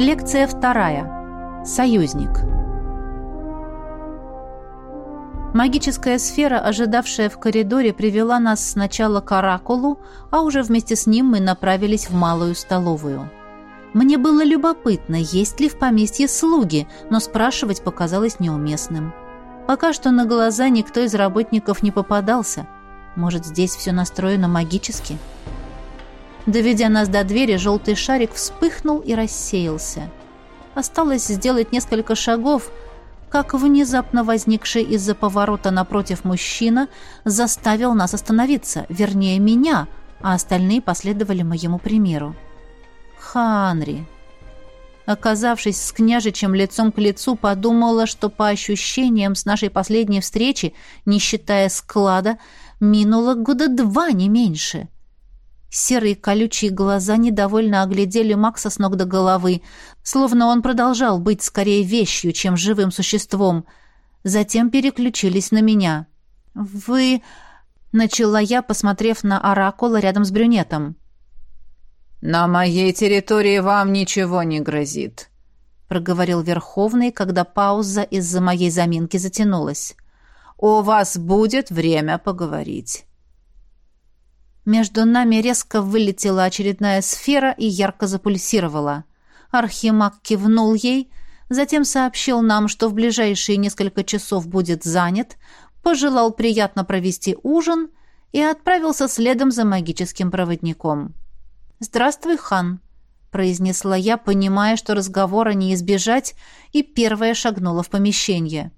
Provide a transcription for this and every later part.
Лекция вторая. Союзник. Магическая сфера, ожидавшая в коридоре, привела нас сначала к оракулу, а уже вместе с ним мы направились в малую столовую. Мне было любопытно, есть ли в поместье слуги, но спрашивать показалось неуместным. Пока что на глаза никто из работников не попадался. Может, здесь все настроено магически? — Доведя нас до двери, желтый шарик вспыхнул и рассеялся. Осталось сделать несколько шагов, как внезапно возникший из-за поворота напротив мужчина заставил нас остановиться, вернее меня, а остальные последовали моему примеру. Ханри. Оказавшись с княжичем лицом к лицу, подумала, что по ощущениям с нашей последней встречи, не считая склада, минуло года два не меньше — Серые колючие глаза недовольно оглядели Макса с ног до головы, словно он продолжал быть скорее вещью, чем живым существом. Затем переключились на меня. «Вы...» — начала я, посмотрев на оракула рядом с брюнетом. «На моей территории вам ничего не грозит», — проговорил Верховный, когда пауза из-за моей заминки затянулась. «У вас будет время поговорить». Между нами резко вылетела очередная сфера и ярко запульсировала. Архимаг кивнул ей, затем сообщил нам, что в ближайшие несколько часов будет занят, пожелал приятно провести ужин и отправился следом за магическим проводником. «Здравствуй, хан», — произнесла я, понимая, что разговора не избежать, и первая шагнула в помещение.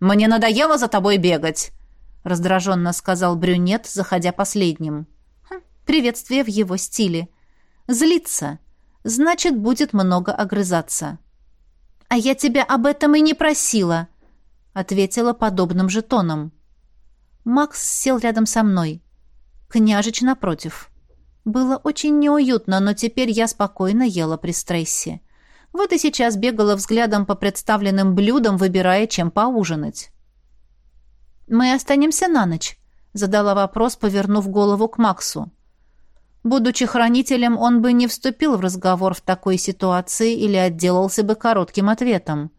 «Мне надоело за тобой бегать», раздраженно сказал брюнет, заходя последним. Приветствие в его стиле. Злиться. Значит, будет много огрызаться. А я тебя об этом и не просила, ответила подобным же тоном. Макс сел рядом со мной. Княжич напротив. Было очень неуютно, но теперь я спокойно ела при стрессе. Вот и сейчас бегала взглядом по представленным блюдам, выбирая, чем поужинать. «Мы останемся на ночь», — задала вопрос, повернув голову к Максу. Будучи хранителем, он бы не вступил в разговор в такой ситуации или отделался бы коротким ответом.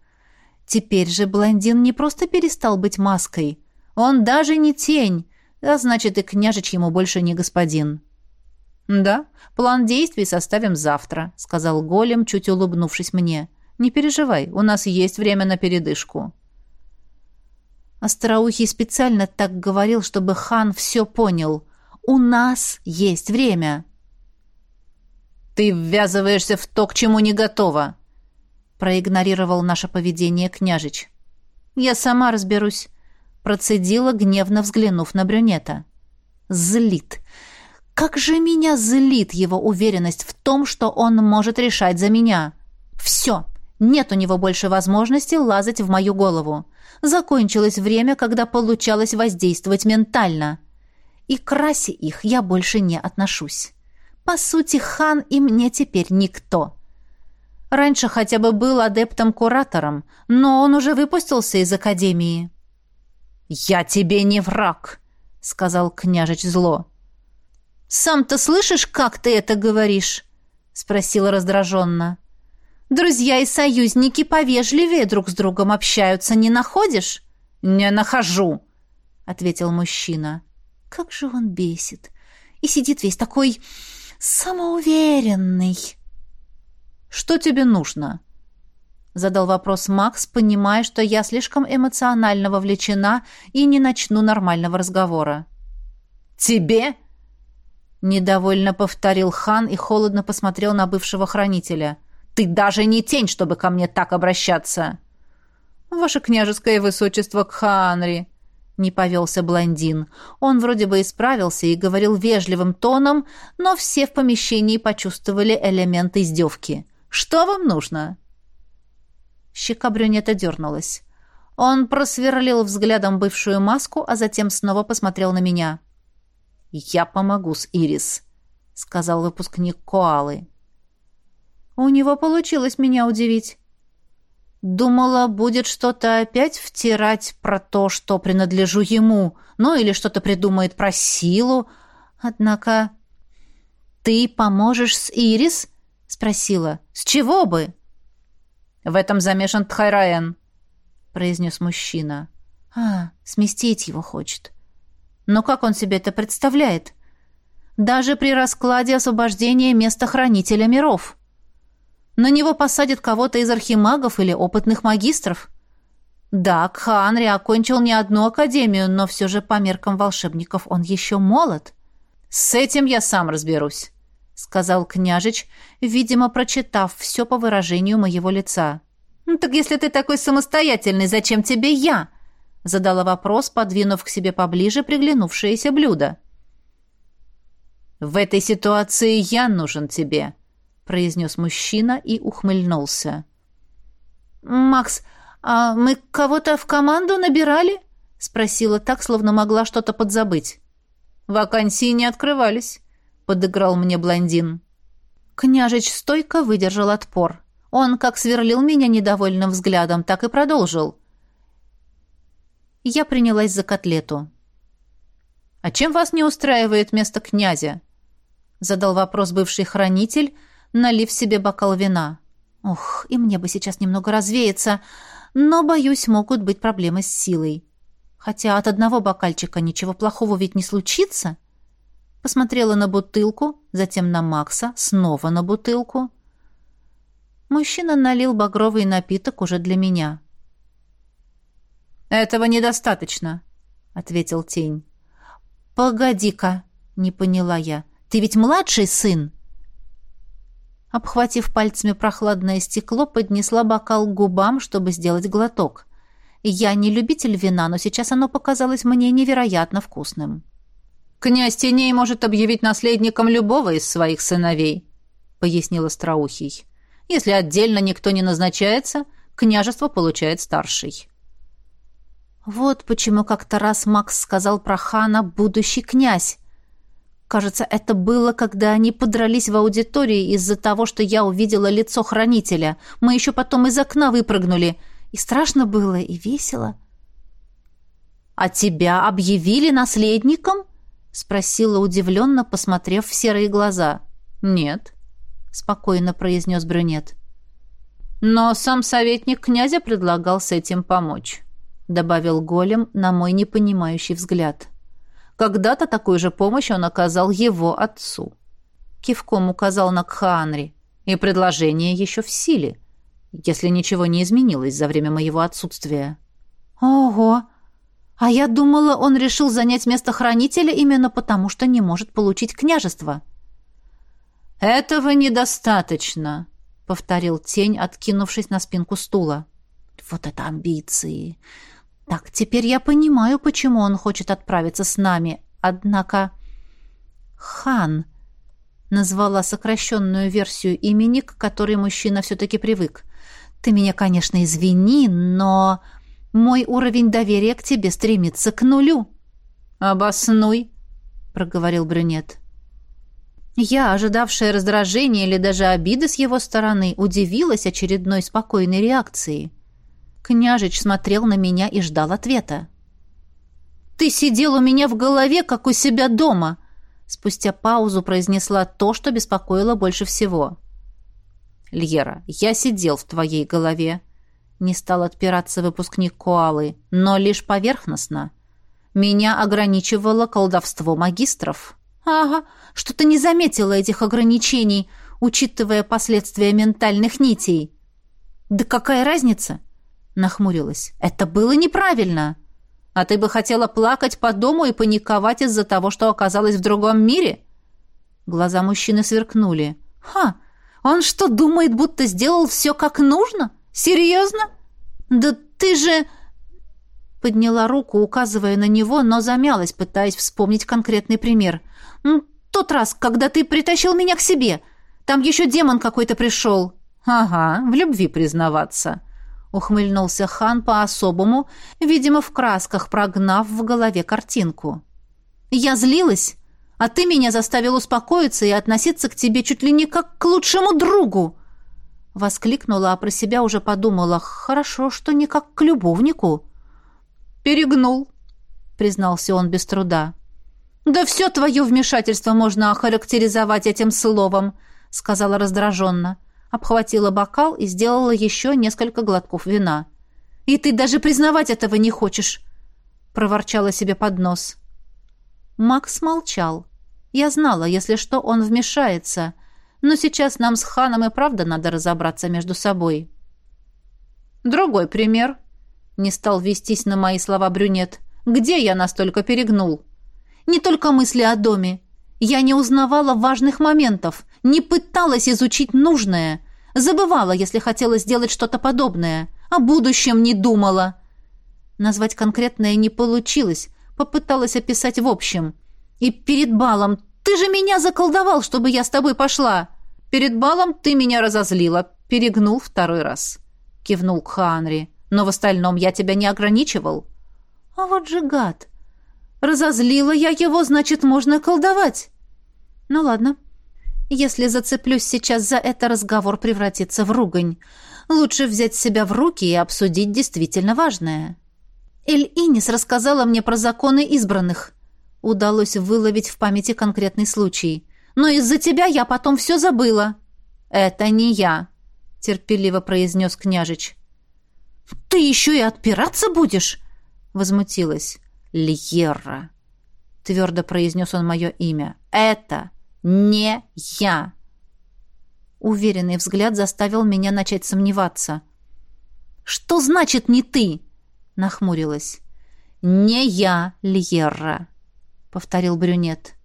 Теперь же блондин не просто перестал быть маской. Он даже не тень, а значит и княжич ему больше не господин. «Да, план действий составим завтра», — сказал голем, чуть улыбнувшись мне. «Не переживай, у нас есть время на передышку». Остроухий специально так говорил, чтобы хан все понял. У нас есть время. Ты ввязываешься в то, к чему не готова, проигнорировал наше поведение княжич. Я сама разберусь, процедила, гневно взглянув на брюнета. Злит. Как же меня злит его уверенность в том, что он может решать за меня. Все, нет у него больше возможности лазать в мою голову. Закончилось время, когда получалось воздействовать ментально. И к расе их я больше не отношусь. По сути, хан и мне теперь никто. Раньше хотя бы был адептом-куратором, но он уже выпустился из академии. «Я тебе не враг», — сказал княжич зло. «Сам-то слышишь, как ты это говоришь?» — спросила раздраженно. Друзья и союзники повежливее друг с другом общаются, не находишь? Не нахожу, ответил мужчина. Как же он бесит. И сидит весь такой самоуверенный. Что тебе нужно? задал вопрос Макс, понимая, что я слишком эмоционально вовлечена и не начну нормального разговора. Тебе? недовольно повторил Хан и холодно посмотрел на бывшего хранителя. Ты даже не тень, чтобы ко мне так обращаться!» «Ваше княжеское высочество к Ханри. не повелся блондин. Он вроде бы исправился и говорил вежливым тоном, но все в помещении почувствовали элемент издевки. «Что вам нужно?» Щека брюнета дернулась. Он просверлил взглядом бывшую маску, а затем снова посмотрел на меня. «Я помогу с Ирис», — сказал выпускник Коалы. У него получилось меня удивить. Думала, будет что-то опять втирать про то, что принадлежу ему, ну или что-то придумает про силу. Однако... «Ты поможешь с Ирис?» — спросила. «С чего бы?» «В этом замешан Тхайраен», — произнес мужчина. «А, сместить его хочет». «Но как он себе это представляет?» «Даже при раскладе освобождения места хранителя миров». На него посадят кого-то из архимагов или опытных магистров. Да, Кханри окончил не одну академию, но все же по меркам волшебников он еще молод. С этим я сам разберусь, сказал княжич, видимо, прочитав все по выражению моего лица. «Ну так если ты такой самостоятельный, зачем тебе я? задала вопрос, подвинув к себе поближе приглянувшееся блюдо. В этой ситуации я нужен тебе, произнес мужчина и ухмыльнулся. «Макс, а мы кого-то в команду набирали?» — спросила так, словно могла что-то подзабыть. «Вакансии не открывались», — подыграл мне блондин. Княжич стойко выдержал отпор. Он как сверлил меня недовольным взглядом, так и продолжил. Я принялась за котлету. «А чем вас не устраивает место князя?» — задал вопрос бывший хранитель, налив себе бокал вина. Ух, и мне бы сейчас немного развеяться, но, боюсь, могут быть проблемы с силой. Хотя от одного бокальчика ничего плохого ведь не случится. Посмотрела на бутылку, затем на Макса, снова на бутылку. Мужчина налил багровый напиток уже для меня. «Этого недостаточно», — ответил тень. «Погоди-ка», — не поняла я, — «ты ведь младший сын?» Обхватив пальцами прохладное стекло, поднесла бокал к губам, чтобы сделать глоток. Я не любитель вина, но сейчас оно показалось мне невероятно вкусным. «Князь Теней может объявить наследником любого из своих сыновей», — пояснил Остроухий. «Если отдельно никто не назначается, княжество получает старший». Вот почему как-то раз Макс сказал про хана «будущий князь», Кажется, это было, когда они подрались в аудитории из-за того, что я увидела лицо хранителя. Мы еще потом из окна выпрыгнули. И страшно было, и весело. «А тебя объявили наследником?» — спросила удивленно, посмотрев в серые глаза. «Нет», — спокойно произнес брюнет. «Но сам советник князя предлагал с этим помочь», — добавил голем на мой непонимающий взгляд. «Да». Когда-то такой же помощь он оказал его отцу. Кивком указал на Кханри. И предложение еще в силе, если ничего не изменилось за время моего отсутствия. Ого! А я думала, он решил занять место хранителя именно потому, что не может получить княжество. Этого недостаточно, повторил тень, откинувшись на спинку стула. Вот это амбиции! Так, теперь я понимаю, почему он хочет отправиться с нами. Однако... Хан назвала сокращенную версию имени, к которой мужчина все-таки привык. Ты меня, конечно, извини, но мой уровень доверия к тебе стремится к нулю. Обоснуй, проговорил брюнет. Я, ожидавшая раздражения или даже обиды с его стороны, удивилась очередной спокойной реакции. Княжич смотрел на меня и ждал ответа. «Ты сидел у меня в голове, как у себя дома!» Спустя паузу произнесла то, что беспокоило больше всего. «Льера, я сидел в твоей голове!» Не стал отпираться выпускник Коалы, но лишь поверхностно. «Меня ограничивало колдовство магистров». «Ага, что-то не заметила этих ограничений, учитывая последствия ментальных нитей». «Да какая разница? Нахмурилась. «Это было неправильно!» «А ты бы хотела плакать по дому и паниковать из-за того, что оказалась в другом мире?» Глаза мужчины сверкнули. «Ха! Он что, думает, будто сделал все как нужно? Серьезно? Да ты же...» Подняла руку, указывая на него, но замялась, пытаясь вспомнить конкретный пример. «Ну, «Тот раз, когда ты притащил меня к себе. Там еще демон какой-то пришел». «Ага, в любви признаваться», Ухмыльнулся хан по-особому, видимо, в красках прогнав в голове картинку. «Я злилась, а ты меня заставил успокоиться и относиться к тебе чуть ли не как к лучшему другу!» Воскликнула, а про себя уже подумала, «Хорошо, что не как к любовнику». «Перегнул», — признался он без труда. «Да все твое вмешательство можно охарактеризовать этим словом», — сказала раздраженно. — обхватила бокал и сделала еще несколько глотков вина. «И ты даже признавать этого не хочешь!» — проворчала себе под нос. Макс молчал. Я знала, если что, он вмешается. Но сейчас нам с Ханом и правда надо разобраться между собой. «Другой пример», — не стал вестись на мои слова брюнет. «Где я настолько перегнул?» «Не только мысли о доме. Я не узнавала важных моментов, не пыталась изучить нужное. Забывала, если хотела сделать что-то подобное. О будущем не думала. Назвать конкретное не получилось. Попыталась описать в общем. И перед балом «Ты же меня заколдовал, чтобы я с тобой пошла!» «Перед балом ты меня разозлила», — перегнул второй раз. Кивнул к Ханри. «Но в остальном я тебя не ограничивал». «А вот же гад!» Разозлила я его, значит, можно колдовать. Ну ладно. Если зацеплюсь сейчас за это, разговор превратится в ругань. Лучше взять себя в руки и обсудить действительно важное. Эль-Инис рассказала мне про законы избранных. Удалось выловить в памяти конкретный случай. Но из-за тебя я потом все забыла. Это не я, терпеливо произнес княжич. Ты еще и отпираться будешь? Возмутилась. Льерра», — твердо произнес он мое имя. «Это не я». Уверенный взгляд заставил меня начать сомневаться. «Что значит «не ты»?» — нахмурилась. «Не я, Льерра», — повторил брюнет.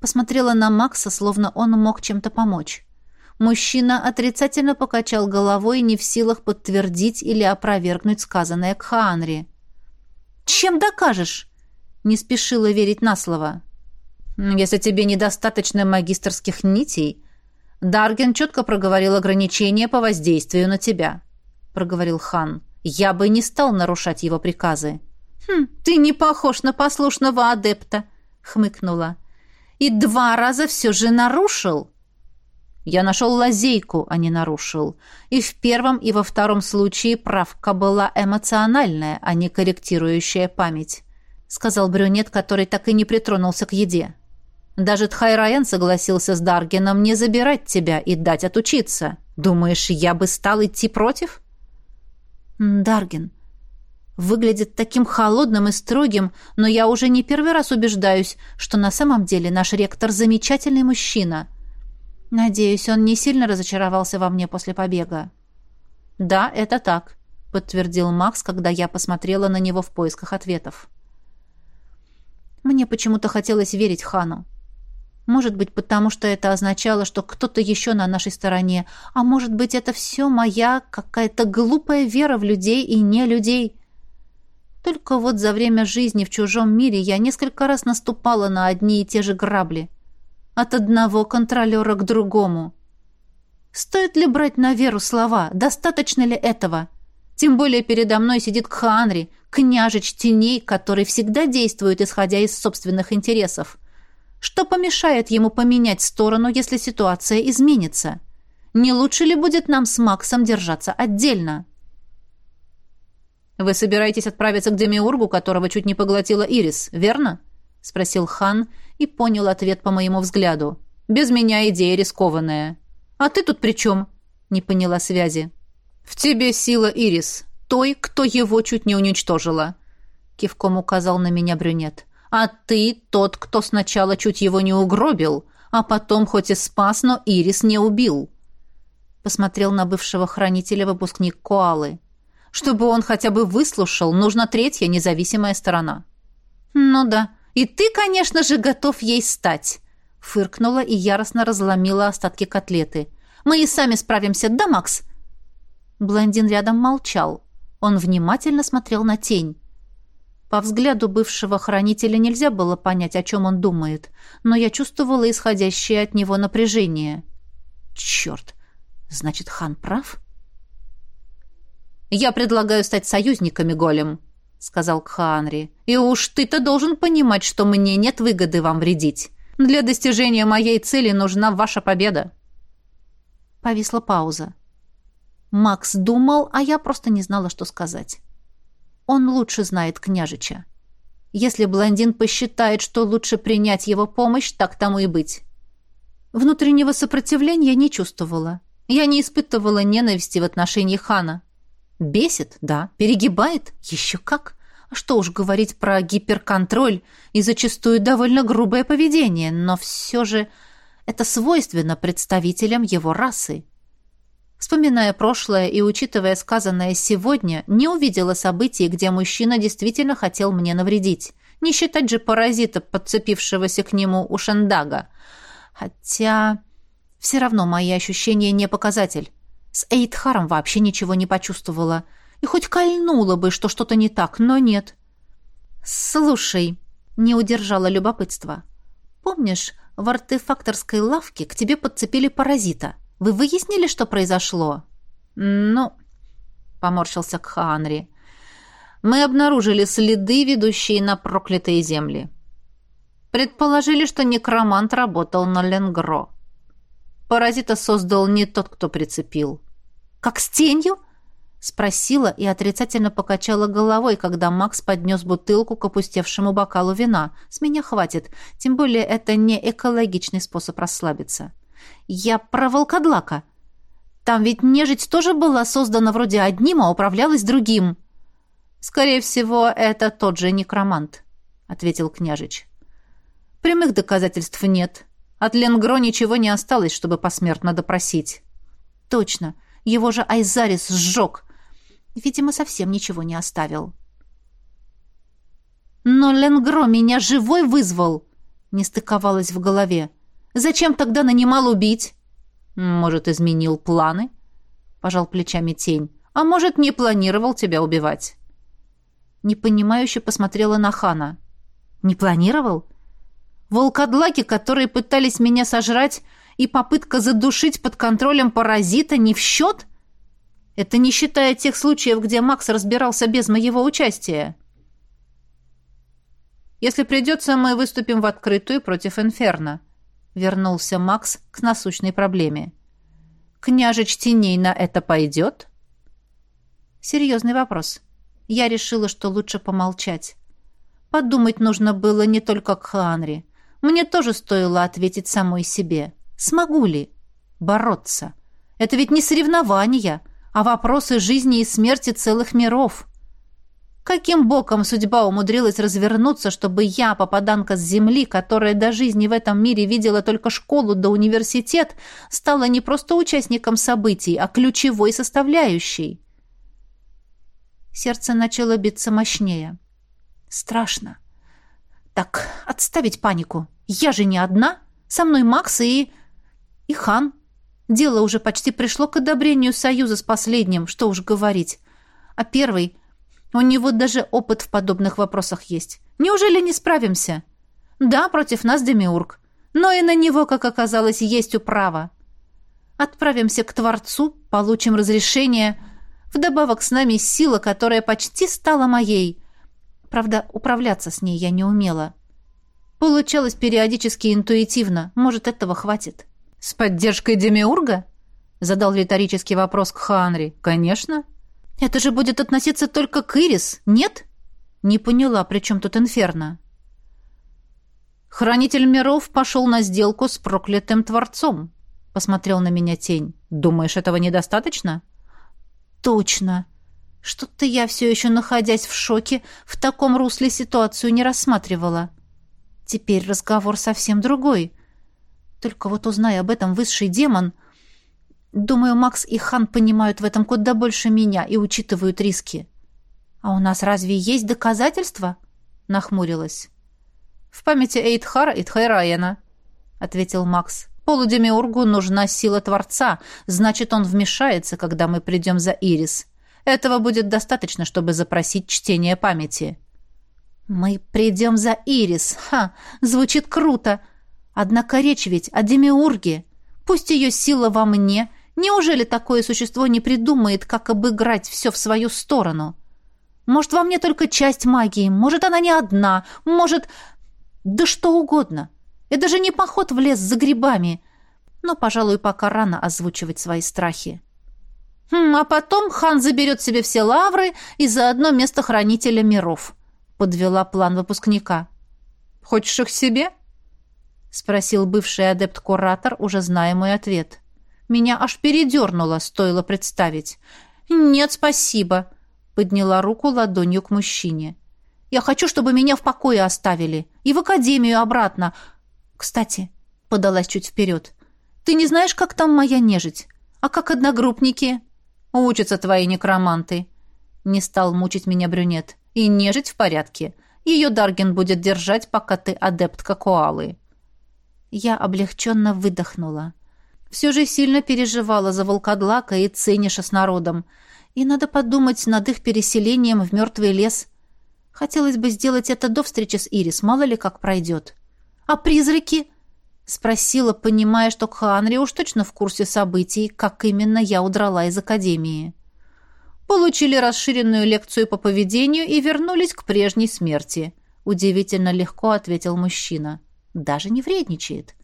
Посмотрела на Макса, словно он мог чем-то помочь. Мужчина отрицательно покачал головой, не в силах подтвердить или опровергнуть сказанное к Ханри чем докажешь?» Не спешила верить на слово. «Если тебе недостаточно магистрских нитей...» «Дарген четко проговорил ограничения по воздействию на тебя», — проговорил хан. «Я бы не стал нарушать его приказы». «Хм, ты не похож на послушного адепта», — хмыкнула. «И два раза все же нарушил». Я нашел лазейку, а не нарушил. И в первом, и во втором случае правка была эмоциональная, а не корректирующая память», — сказал брюнет, который так и не притронулся к еде. «Даже Тхайраен согласился с Даргеном не забирать тебя и дать отучиться. Думаешь, я бы стал идти против?» «Дарген», выглядит таким холодным и строгим, но я уже не первый раз убеждаюсь, что на самом деле наш ректор замечательный мужчина. Надеюсь, он не сильно разочаровался во мне после побега. Да, это так, подтвердил Макс, когда я посмотрела на него в поисках ответов. Мне почему-то хотелось верить Хану. Может быть, потому что это означало, что кто-то еще на нашей стороне, а может быть, это все моя какая-то глупая вера в людей и не людей. Только вот за время жизни в чужом мире я несколько раз наступала на одни и те же грабли — от одного контролера к другому. Стоит ли брать на веру слова? Достаточно ли этого? Тем более передо мной сидит Кханри, княжич теней, который всегда действует, исходя из собственных интересов. Что помешает ему поменять сторону, если ситуация изменится? Не лучше ли будет нам с Максом держаться отдельно? Вы собираетесь отправиться к Демиургу, которого чуть не поглотила Ирис, верно? — спросил хан и понял ответ по моему взгляду. «Без меня идея рискованная». «А ты тут при чем?» — не поняла связи. «В тебе сила Ирис, той, кто его чуть не уничтожила», — кивком указал на меня брюнет. «А ты тот, кто сначала чуть его не угробил, а потом хоть и спас, но Ирис не убил». Посмотрел на бывшего хранителя выпускник Коалы. «Чтобы он хотя бы выслушал, нужна третья независимая сторона». «Ну да», «И ты, конечно же, готов ей стать!» Фыркнула и яростно разломила остатки котлеты. «Мы и сами справимся, да, Макс?» Блондин рядом молчал. Он внимательно смотрел на тень. По взгляду бывшего хранителя нельзя было понять, о чем он думает, но я чувствовала исходящее от него напряжение. «Черт! Значит, хан прав?» «Я предлагаю стать союзниками, голем!» сказал Кханри. «И уж ты-то должен понимать, что мне нет выгоды вам вредить. Для достижения моей цели нужна ваша победа». Повисла пауза. Макс думал, а я просто не знала, что сказать. Он лучше знает княжича. Если блондин посчитает, что лучше принять его помощь, так тому и быть. Внутреннего сопротивления не чувствовала. Я не испытывала ненависти в отношении хана. Бесит, да, перегибает, еще как. А что уж говорить про гиперконтроль и зачастую довольно грубое поведение, но все же это свойственно представителям его расы. Вспоминая прошлое и учитывая сказанное сегодня, не увидела событий, где мужчина действительно хотел мне навредить. Не считать же паразита, подцепившегося к нему у Шандага. Хотя все равно мои ощущения не показатель. С Эйтхаром вообще ничего не почувствовала. И хоть кольнуло бы, что что-то не так, но нет. «Слушай», — не удержала любопытство. «Помнишь, в артефакторской лавке к тебе подцепили паразита? Вы выяснили, что произошло?» «Ну», — поморщился Кханри, — «мы обнаружили следы, ведущие на проклятые земли. Предположили, что некромант работал на Ленгро». Паразита создал не тот, кто прицепил. «Как с тенью?» Спросила и отрицательно покачала головой, когда Макс поднес бутылку к опустевшему бокалу вина. «С меня хватит, тем более это не экологичный способ расслабиться». «Я про волкодлака. Там ведь нежить тоже была создана вроде одним, а управлялась другим». «Скорее всего, это тот же некромант», — ответил княжич. «Прямых доказательств нет», от Ленгро ничего не осталось, чтобы посмертно допросить. Точно, его же Айзарис сжег. Видимо, совсем ничего не оставил. Но Ленгро меня живой вызвал, не стыковалось в голове. Зачем тогда нанимал убить? Может, изменил планы? Пожал плечами тень. А может, не планировал тебя убивать? Непонимающе посмотрела на Хана. Не планировал? Волкодлаки, которые пытались меня сожрать, и попытка задушить под контролем паразита не в счет? Это не считая тех случаев, где Макс разбирался без моего участия. Если придется, мы выступим в открытую против Инферно. Вернулся Макс к насущной проблеме. Княжеч теней на это пойдет? Серьезный вопрос. Я решила, что лучше помолчать. Подумать нужно было не только к Ханри. Мне тоже стоило ответить самой себе. Смогу ли? Бороться. Это ведь не соревнования, а вопросы жизни и смерти целых миров. Каким боком судьба умудрилась развернуться, чтобы я, попаданка с земли, которая до жизни в этом мире видела только школу да университет, стала не просто участником событий, а ключевой составляющей? Сердце начало биться мощнее. Страшно. Так, отставить панику. Я же не одна. Со мной Макс и... и Хан. Дело уже почти пришло к одобрению союза с последним, что уж говорить. А первый... У него даже опыт в подобных вопросах есть. Неужели не справимся? Да, против нас Демиург. Но и на него, как оказалось, есть управа. Отправимся к Творцу, получим разрешение. Вдобавок с нами сила, которая почти стала моей. Правда, управляться с ней я не умела. Получалось периодически интуитивно, может, этого хватит. «С поддержкой Демиурга?» — задал риторический вопрос к Ханри. «Конечно». «Это же будет относиться только к Ирис, нет?» «Не поняла, при чем тут Инферно?» «Хранитель миров пошел на сделку с проклятым Творцом», — посмотрел на меня тень. «Думаешь, этого недостаточно?» «Точно!» Что-то я все еще, находясь в шоке, в таком русле ситуацию не рассматривала. Теперь разговор совсем другой. Только вот узнай об этом высший демон. Думаю, Макс и Хан понимают в этом куда больше меня и учитывают риски. А у нас разве есть доказательства? Нахмурилась. В памяти Эйдхара и Тхайраяна, ответил Макс. Полудемиургу нужна сила Творца, значит, он вмешается, когда мы придем за Ирис. — этого будет достаточно, чтобы запросить чтение памяти. Мы придем за Ирис. Ха, звучит круто. Однако речь ведь о демиурге. Пусть ее сила во мне. Неужели такое существо не придумает, как обыграть все в свою сторону? Может, во мне только часть магии, может, она не одна, может... Да что угодно. Это же не поход в лес за грибами. Но, пожалуй, пока рано озвучивать свои страхи. Хм, а потом хан заберет себе все лавры и заодно место хранителя миров», — подвела план выпускника. «Хочешь их себе?» — спросил бывший адепт-куратор, уже зная мой ответ. «Меня аж передернуло, стоило представить». «Нет, спасибо», — подняла руку ладонью к мужчине. «Я хочу, чтобы меня в покое оставили. И в академию обратно. Кстати», — подалась чуть вперед, — «ты не знаешь, как там моя нежить? А как одногруппники?» Учатся твои некроманты. Не стал мучить меня брюнет. И нежить в порядке. Ее Дарген будет держать, пока ты адептка коалы. Я облегченно выдохнула. Все же сильно переживала за волкодлака и цениша с народом. И надо подумать над их переселением в мертвый лес. Хотелось бы сделать это до встречи с Ирис, мало ли как пройдет. А призраки? Спросила, понимая, что Ханри уж точно в курсе событий, как именно я удрала из академии. Получили расширенную лекцию по поведению и вернулись к прежней смерти. Удивительно легко ответил мужчина. Даже не вредничает.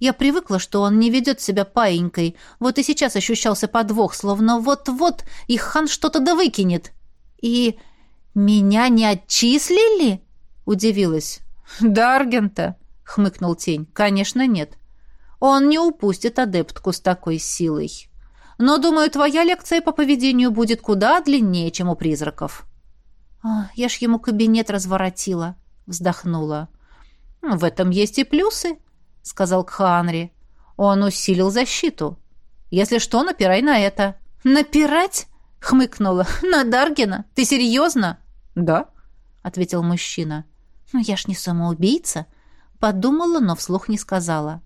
Я привыкла, что он не ведет себя паенькой. Вот и сейчас ощущался подвох, словно вот-вот и хан что-то да выкинет. И меня не отчислили? Удивилась. Да, Аргента хмыкнул тень. Конечно, нет. Он не упустит адептку с такой силой. Но, думаю, твоя лекция по поведению будет куда длиннее, чем у призраков. «А, я ж ему кабинет разворотила, вздохнула. В этом есть и плюсы, сказал Кханри. Он усилил защиту. Если что, напирай на это. Напирать? хмыкнула. На Даргина? Ты серьезно? Да, ответил мужчина. Но я ж не самоубийца, подумала, но вслух не сказала.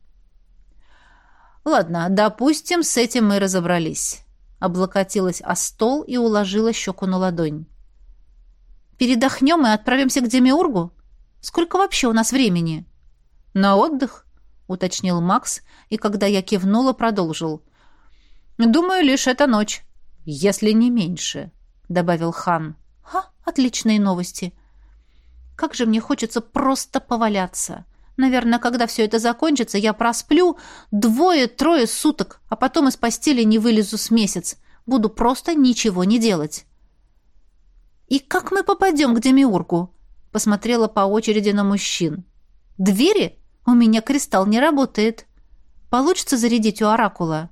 «Ладно, допустим, с этим мы разобрались», — облокотилась о стол и уложила щеку на ладонь. «Передохнем и отправимся к Демиургу? Сколько вообще у нас времени?» «На отдых», — уточнил Макс, и когда я кивнула, продолжил. «Думаю, лишь эта ночь, если не меньше», — добавил хан. «Ха, отличные новости. Как же мне хочется просто поваляться!» Наверное, когда все это закончится, я просплю двое-трое суток, а потом из постели не вылезу с месяц. Буду просто ничего не делать. «И как мы попадем к Демиургу?» Посмотрела по очереди на мужчин. «Двери? У меня кристалл не работает. Получится зарядить у Оракула?»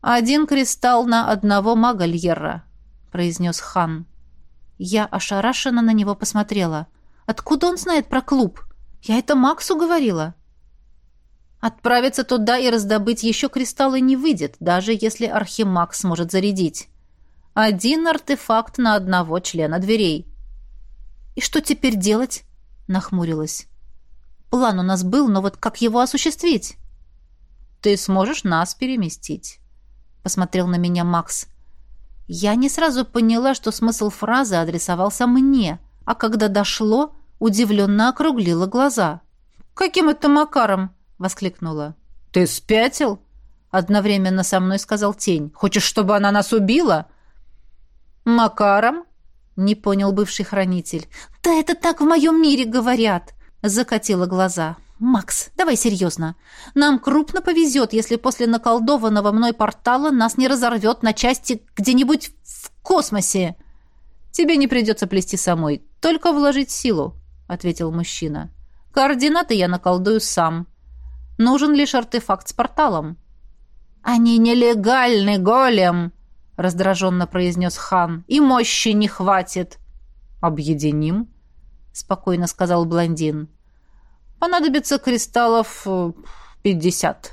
«Один кристалл на одного мага — произнес хан. Я ошарашенно на него посмотрела. «Откуда он знает про клуб?» Я это Максу говорила. Отправиться туда и раздобыть еще кристаллы не выйдет, даже если Архимакс сможет зарядить. Один артефакт на одного члена дверей. «И что теперь делать?» — нахмурилась. «План у нас был, но вот как его осуществить?» «Ты сможешь нас переместить», — посмотрел на меня Макс. Я не сразу поняла, что смысл фразы адресовался мне, а когда дошло — удивленно округлила глаза. «Каким это макаром?» — воскликнула. «Ты спятил?» — одновременно со мной сказал тень. «Хочешь, чтобы она нас убила?» «Макаром?» — не понял бывший хранитель. «Да это так в моем мире говорят!» — закатила глаза. «Макс, давай серьезно. Нам крупно повезет, если после наколдованного мной портала нас не разорвет на части где-нибудь в космосе!» «Тебе не придется плести самой, только вложить силу», — ответил мужчина. «Координаты я наколдую сам. Нужен лишь артефакт с порталом». «Они нелегальны, голем!» — раздраженно произнес хан. «И мощи не хватит!» «Объединим?» — спокойно сказал блондин. «Понадобится кристаллов э, пятьдесят».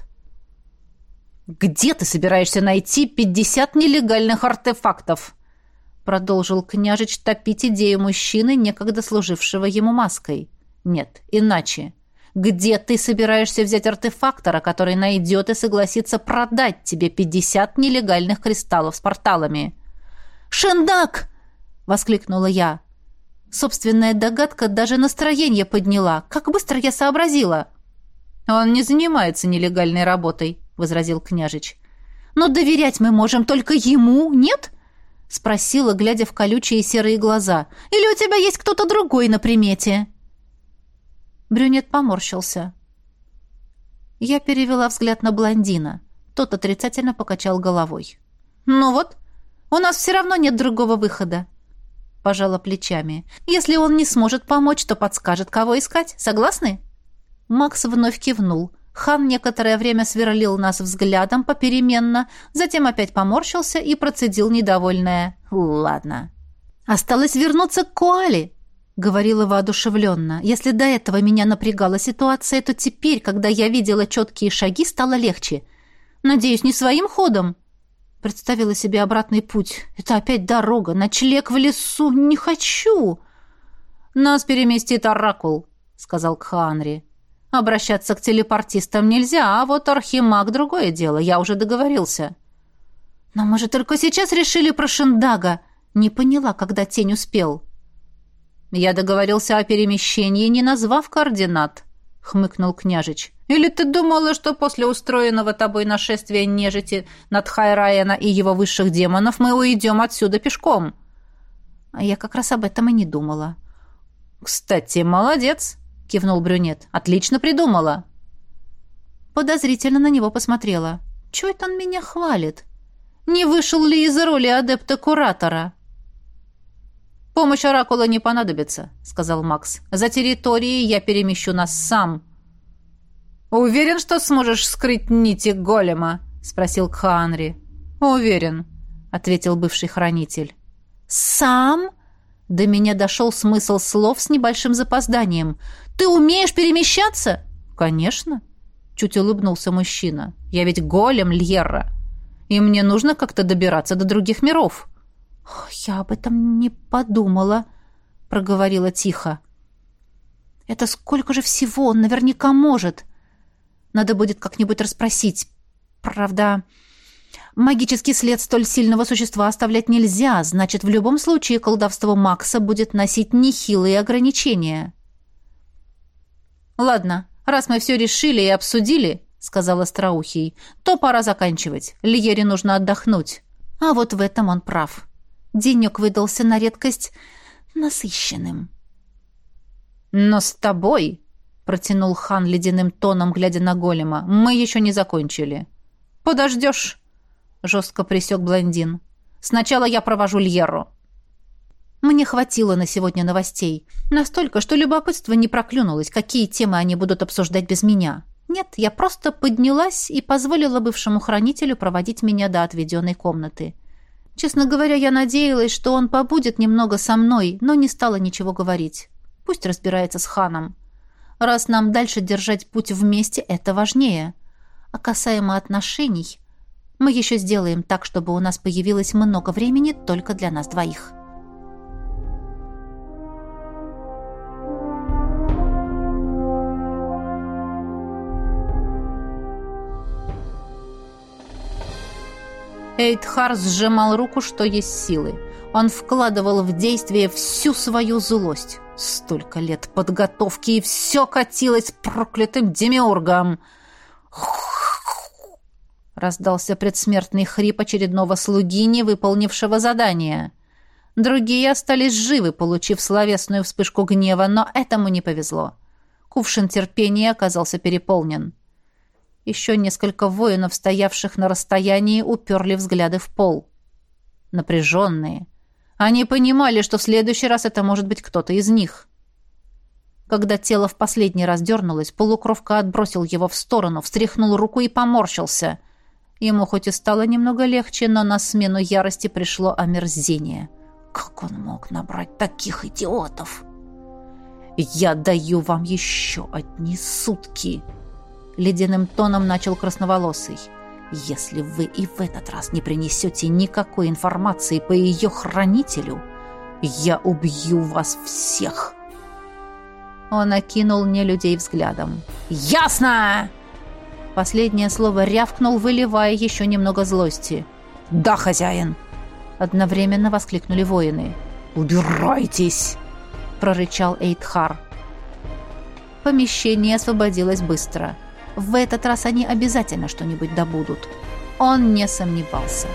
«Где ты собираешься найти пятьдесят нелегальных артефактов?» продолжил княжич топить идею мужчины, некогда служившего ему маской. Нет, иначе. Где ты собираешься взять артефактора, который найдет и согласится продать тебе 50 нелегальных кристаллов с порталами? «Шендак!» — воскликнула я. Собственная догадка даже настроение подняла. Как быстро я сообразила! «Он не занимается нелегальной работой», — возразил княжич. «Но доверять мы можем только ему, нет?» спросила, глядя в колючие серые глаза. «Или у тебя есть кто-то другой на примете?» Брюнет поморщился. Я перевела взгляд на блондина. Тот отрицательно покачал головой. «Ну вот, у нас все равно нет другого выхода», — пожала плечами. «Если он не сможет помочь, то подскажет, кого искать. Согласны?» Макс вновь кивнул — Хан некоторое время сверлил нас взглядом попеременно, затем опять поморщился и процедил недовольное «Ладно». «Осталось вернуться к Куале», — говорила воодушевленно. «Если до этого меня напрягала ситуация, то теперь, когда я видела четкие шаги, стало легче. Надеюсь, не своим ходом?» Представила себе обратный путь. «Это опять дорога, ночлег в лесу. Не хочу!» «Нас переместит Оракул», — сказал Кханри. Обращаться к телепортистам нельзя, а вот Архимаг другое дело, я уже договорился. Но мы же только сейчас решили про Шиндага. Не поняла, когда тень успел. Я договорился о перемещении, не назвав координат, хмыкнул княжич. Или ты думала, что после устроенного тобой нашествия нежити над Хайраена и его высших демонов мы уйдем отсюда пешком? А я как раз об этом и не думала. Кстати, молодец, кивнул брюнет. Отлично придумала. Подозрительно на него посмотрела. Чё это он меня хвалит? Не вышел ли из роли адепта куратора? Помощь оракула не понадобится, сказал Макс. За территорией я перемещу нас сам. Уверен, что сможешь скрыть нити голема, спросил Кхаанри. Уверен, ответил бывший хранитель. Сам? До меня дошел смысл слов с небольшим запозданием. Ты умеешь перемещаться?» «Конечно», — чуть улыбнулся мужчина. «Я ведь голем Льерра, и мне нужно как-то добираться до других миров». «Я об этом не подумала», — проговорила тихо. «Это сколько же всего он наверняка может. Надо будет как-нибудь расспросить. Правда, магический след столь сильного существа оставлять нельзя, значит, в любом случае колдовство Макса будет носить нехилые ограничения». «Ладно, раз мы все решили и обсудили», — сказал Остроухий, «то пора заканчивать. Лиере нужно отдохнуть». А вот в этом он прав. Денек выдался на редкость насыщенным. «Но с тобой», — протянул хан ледяным тоном, глядя на голема, — «мы еще не закончили». «Подождешь», — жестко присек блондин. «Сначала я провожу Льеру». Мне хватило на сегодня новостей. Настолько, что любопытство не проклюнулось, какие темы они будут обсуждать без меня. Нет, я просто поднялась и позволила бывшему хранителю проводить меня до отведенной комнаты. Честно говоря, я надеялась, что он побудет немного со мной, но не стала ничего говорить. Пусть разбирается с ханом. Раз нам дальше держать путь вместе, это важнее. А касаемо отношений, мы еще сделаем так, чтобы у нас появилось много времени только для нас двоих». Эйтхар сжимал руку, что есть силы. Он вкладывал в действие всю свою злость. Столько лет подготовки, и все катилось проклятым демиургом. Раздался предсмертный хрип очередного слуги, не выполнившего задание. Другие остались живы, получив словесную вспышку гнева, но этому не повезло. Кувшин терпения оказался переполнен. — еще несколько воинов, стоявших на расстоянии, уперли взгляды в пол. Напряженные. Они понимали, что в следующий раз это может быть кто-то из них. Когда тело в последний раз дернулось, полукровка отбросил его в сторону, встряхнул руку и поморщился. Ему хоть и стало немного легче, но на смену ярости пришло омерзение. Как он мог набрать таких идиотов? «Я даю вам еще одни сутки!» ледяным тоном начал красноволосый. «Если вы и в этот раз не принесете никакой информации по ее хранителю, я убью вас всех!» Он окинул не людей взглядом. «Ясно!» Последнее слово рявкнул, выливая еще немного злости. «Да, хозяин!» Одновременно воскликнули воины. «Убирайтесь!» прорычал Эйтхар. Помещение освободилось быстро. В этот раз они обязательно что-нибудь добудут. Он не сомневался.